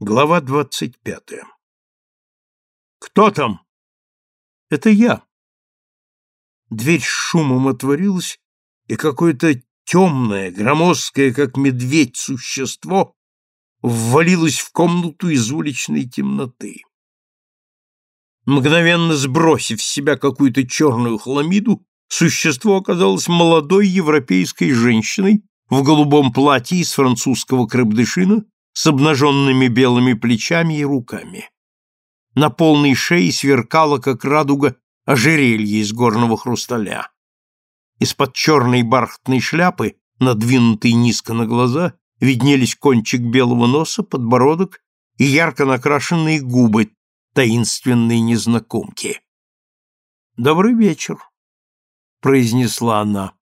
Глава двадцать пятая. «Кто там?» «Это я». Дверь с шумом отворилась, и какое-то темное, громоздкое, как медведь, существо ввалилось в комнату из уличной темноты. Мгновенно сбросив с себя какую-то черную хламиду, существо оказалось молодой европейской женщиной в голубом платье из французского крепдышина с обнаженными белыми плечами и руками. На полной шее сверкало, как радуга, ожерелье из горного хрусталя. Из-под черной бархатной шляпы, надвинутой низко на глаза, виднелись кончик белого носа, подбородок и ярко накрашенные губы таинственной незнакомки. «Добрый вечер», — произнесла она.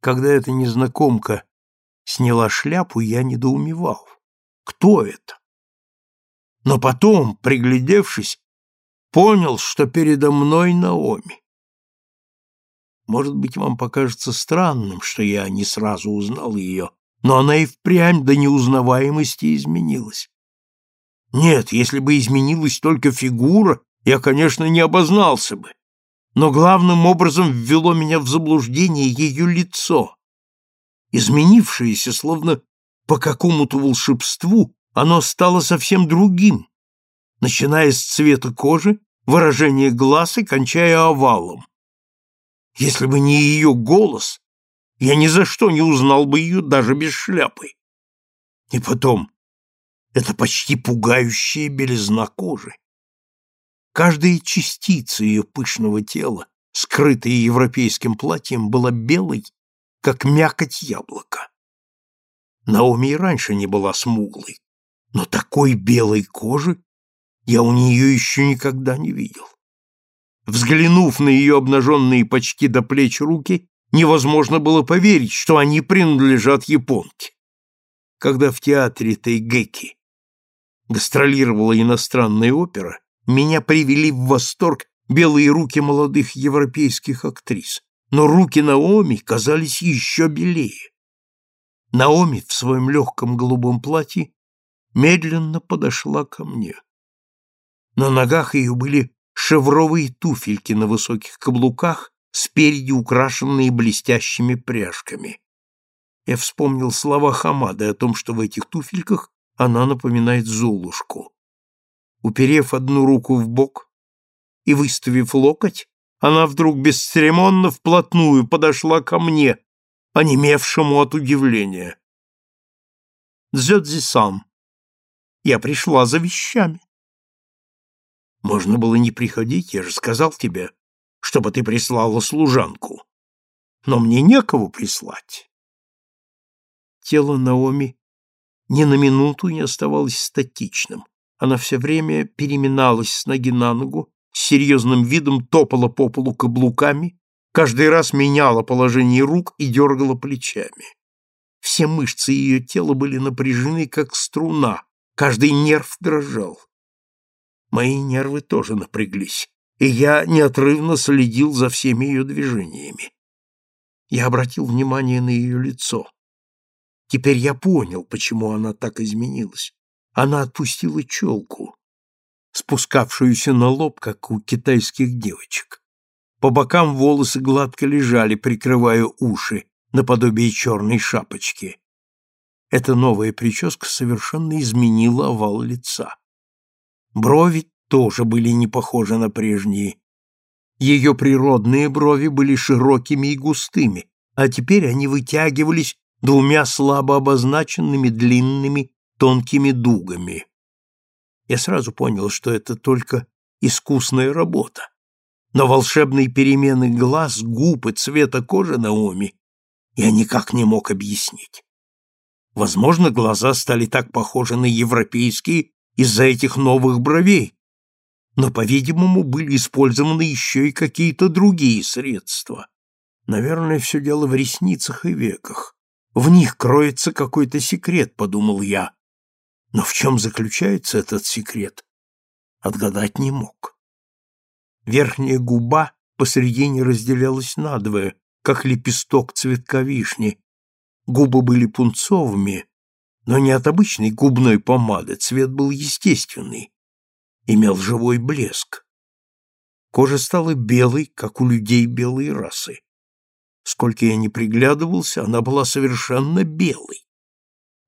Когда эта незнакомка сняла шляпу, я недоумевал. Кто это? Но потом, приглядевшись, понял, что передо мной Наоми. Может быть, вам покажется странным, что я не сразу узнал ее, но она и впрямь до неузнаваемости изменилась. Нет, если бы изменилась только фигура, я, конечно, не обознался бы. Но главным образом ввело меня в заблуждение ее лицо. Изменившееся, словно по какому-то волшебству, оно стало совсем другим, начиная с цвета кожи, выражения глаз и кончая овалом. Если бы не ее голос, я ни за что не узнал бы ее даже без шляпы. И потом, это почти пугающая белизна кожи. Каждая частица ее пышного тела, скрытая европейским платьем, была белой как мякоть яблока. Наоми и раньше не была смуглой, но такой белой кожи я у нее еще никогда не видел. Взглянув на ее обнаженные почти до плеч руки, невозможно было поверить, что они принадлежат японке. Когда в театре Тайгеки гастролировала иностранная опера, меня привели в восторг белые руки молодых европейских актрис но руки Наоми казались еще белее. Наоми в своем легком голубом платье медленно подошла ко мне. На ногах ее были шевровые туфельки на высоких каблуках, спереди украшенные блестящими пряжками. Я вспомнил слова Хамады о том, что в этих туфельках она напоминает Золушку. Уперев одну руку в бок и выставив локоть, она вдруг бесцеремонно вплотную подошла ко мне, онемевшему от удивления. «Дзёдзи-сан, я пришла за вещами». «Можно было не приходить, я же сказал тебе, чтобы ты прислала служанку. Но мне некого прислать». Тело Наоми ни на минуту не оставалось статичным. Она все время переминалась с ноги на ногу, с серьезным видом топала по полу каблуками, каждый раз меняла положение рук и дергала плечами. Все мышцы ее тела были напряжены, как струна, каждый нерв дрожал. Мои нервы тоже напряглись, и я неотрывно следил за всеми ее движениями. Я обратил внимание на ее лицо. Теперь я понял, почему она так изменилась. Она отпустила челку, спускавшуюся на лоб, как у китайских девочек. По бокам волосы гладко лежали, прикрывая уши, наподобие черной шапочки. Эта новая прическа совершенно изменила овал лица. Брови тоже были не похожи на прежние. Ее природные брови были широкими и густыми, а теперь они вытягивались двумя слабо обозначенными длинными тонкими дугами. Я сразу понял, что это только искусная работа. Но волшебные перемены глаз, губ и цвета кожи Наоми я никак не мог объяснить. Возможно, глаза стали так похожи на европейские из-за этих новых бровей, но, по-видимому, были использованы еще и какие-то другие средства. Наверное, все дело в ресницах и веках. В них кроется какой-то секрет, подумал я, но в чем заключается этот секрет, отгадать не мог. Верхняя губа посредине разделялась надвое, как лепесток цветка вишни. Губы были пунцовыми, но не от обычной губной помады, цвет был естественный, имел живой блеск. Кожа стала белой, как у людей белой расы. Сколько я не приглядывался, она была совершенно белой.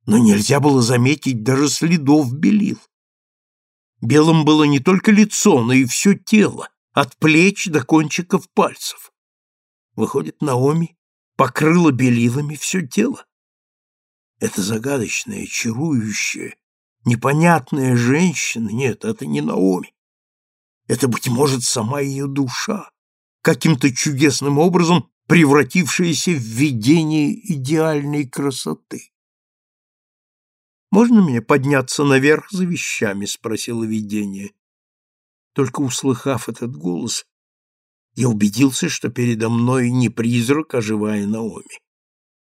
Но нельзя было заметить даже следов белил. Белым было не только лицо, но и все тело, от плеч до кончиков пальцев. Выходит, Наоми покрыла белилами все тело. Это загадочная, чарующая, непонятная женщина, нет, это не Наоми. Это, быть может, сама ее душа, каким-то чудесным образом превратившаяся в видение идеальной красоты. «Можно мне подняться наверх за вещами?» — спросило видение. Только услыхав этот голос, я убедился, что передо мной не призрак, а живая Наоми.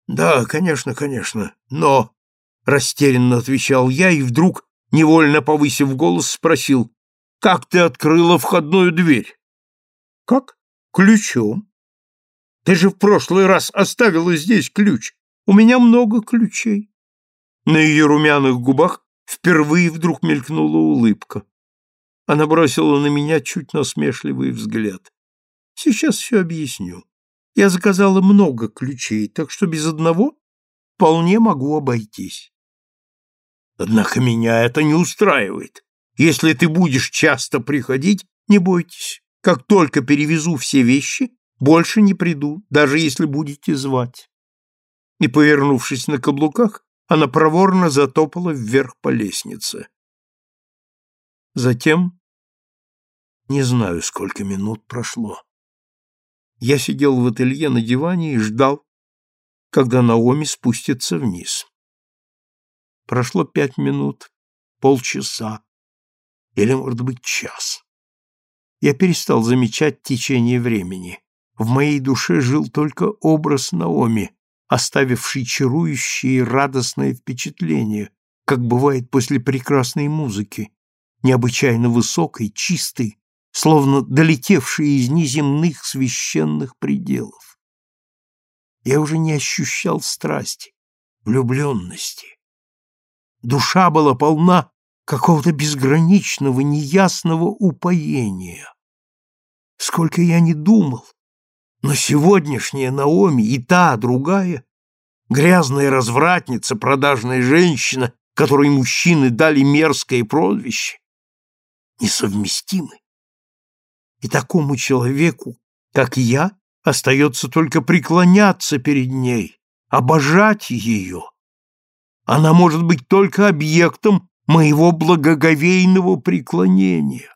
«Да, конечно, конечно, но...» — растерянно отвечал я и вдруг, невольно повысив голос, спросил, «Как ты открыла входную дверь?» «Как? Ключом. Ты же в прошлый раз оставила здесь ключ. У меня много ключей». На ее румяных губах впервые вдруг мелькнула улыбка. Она бросила на меня чуть насмешливый взгляд. «Сейчас все объясню. Я заказала много ключей, так что без одного вполне могу обойтись». «Однако меня это не устраивает. Если ты будешь часто приходить, не бойтесь. Как только перевезу все вещи, больше не приду, даже если будете звать». И, повернувшись на каблуках, она проворно затопала вверх по лестнице. Затем, не знаю, сколько минут прошло, я сидел в ателье на диване и ждал, когда Наоми спустится вниз. Прошло пять минут, полчаса или, может быть, час. Я перестал замечать течение времени. В моей душе жил только образ Наоми, оставивший чарующее и радостное впечатление, как бывает после прекрасной музыки, необычайно высокой, чистой, словно долетевшей из неземных священных пределов. Я уже не ощущал страсти, влюбленности. Душа была полна какого-то безграничного, неясного упоения. Сколько я не думал, но сегодняшняя Наоми и та, другая, грязная развратница, продажная женщина, которой мужчины дали мерзкое прозвище, несовместимы. И такому человеку, как я, остается только преклоняться перед ней, обожать ее. Она может быть только объектом моего благоговейного преклонения.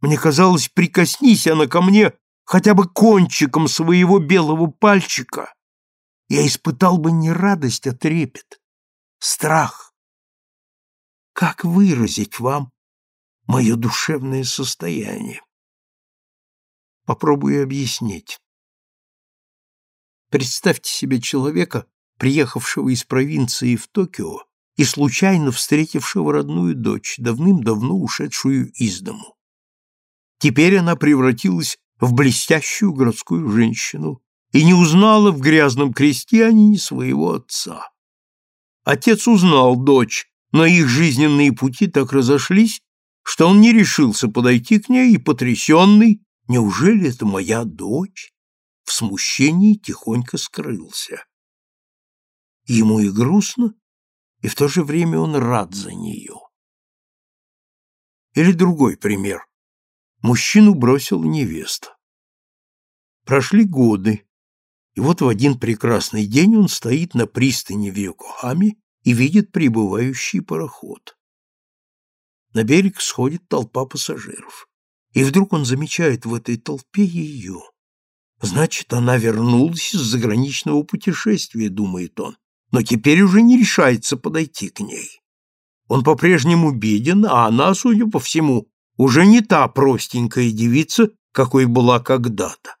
Мне казалось, прикоснись она ко мне хотя бы кончиком своего белого пальчика, я испытал бы не радость, а трепет, страх. Как выразить вам мое душевное состояние? Попробую объяснить. Представьте себе человека, приехавшего из провинции в Токио и случайно встретившего родную дочь, давным-давно ушедшую из дому. Теперь она превратилась в блестящую городскую женщину и не узнала в грязном крестьянине своего отца. Отец узнал дочь, но их жизненные пути так разошлись, что он не решился подойти к ней и, потрясенный, неужели это моя дочь, в смущении тихонько скрылся. Ему и грустно, и в то же время он рад за нее. Или другой пример. Мужчину бросил невеста. Прошли годы, и вот в один прекрасный день он стоит на пристани в Йокохаме и видит прибывающий пароход. На берег сходит толпа пассажиров, и вдруг он замечает в этой толпе ее. Значит, она вернулась из заграничного путешествия, думает он, но теперь уже не решается подойти к ней. Он по-прежнему беден, а она, судя по всему, уже не та простенькая девица, какой была когда-то.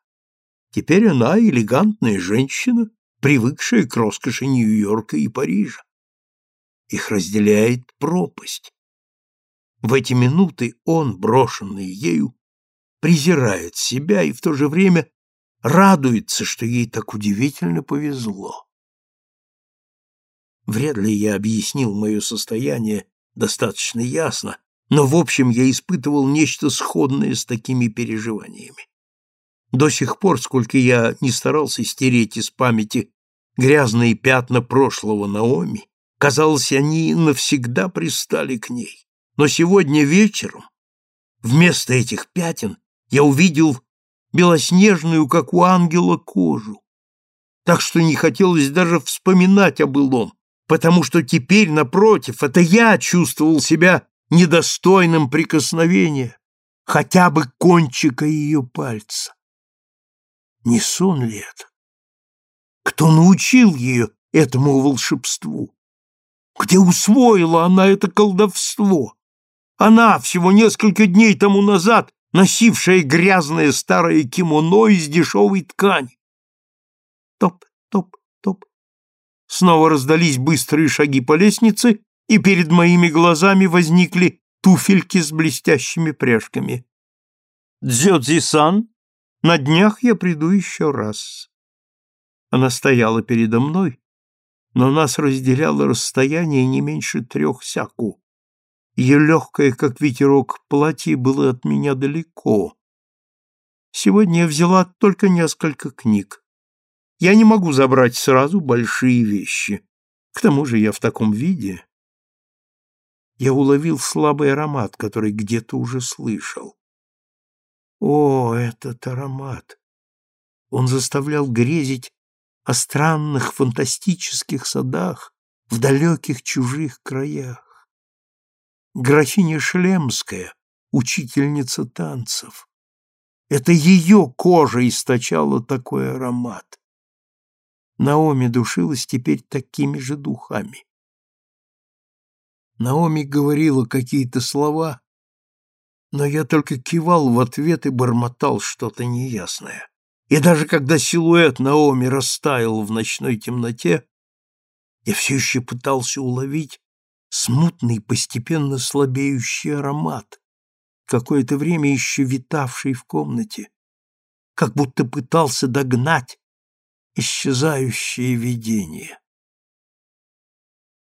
Теперь она элегантная женщина, привыкшая к роскоши Нью-Йорка и Парижа. Их разделяет пропасть. В эти минуты он, брошенный ею, презирает себя и в то же время радуется, что ей так удивительно повезло. Вряд ли я объяснил мое состояние достаточно ясно, но в общем я испытывал нечто сходное с такими переживаниями. До сих пор, сколько я не старался стереть из памяти грязные пятна прошлого Наоми, казалось, они навсегда пристали к ней. Но сегодня вечером вместо этих пятен я увидел белоснежную, как у ангела, кожу. Так что не хотелось даже вспоминать о былом, потому что теперь, напротив, это я чувствовал себя недостойным прикосновения, хотя бы кончика ее пальца. Не сон ли это? Кто научил ее этому волшебству? Где усвоила она это колдовство? Она всего несколько дней тому назад носившая грязное старое кимоно из дешевой ткани. Топ, топ, топ. Снова раздались быстрые шаги по лестнице, и перед моими глазами возникли туфельки с блестящими пряжками. «Дзёдзи-сан, на днях я приду еще раз». Она стояла передо мной, но нас разделяло расстояние не меньше трех сяку. Ее легкое, как ветерок, платье было от меня далеко. Сегодня я взяла только несколько книг. Я не могу забрать сразу большие вещи. К тому же я в таком виде. Я уловил слабый аромат, который где-то уже слышал. О, этот аромат! Он заставлял грезить о странных фантастических садах в далеких чужих краях. Графиня Шлемская, учительница танцев. Это ее кожа источала такой аромат. Наоми душилась теперь такими же духами. Наоми говорила какие-то слова, но я только кивал в ответ и бормотал что-то неясное. И даже когда силуэт Наоми растаял в ночной темноте, я все еще пытался уловить смутный, постепенно слабеющий аромат, какое-то время еще витавший в комнате, как будто пытался догнать исчезающее видение.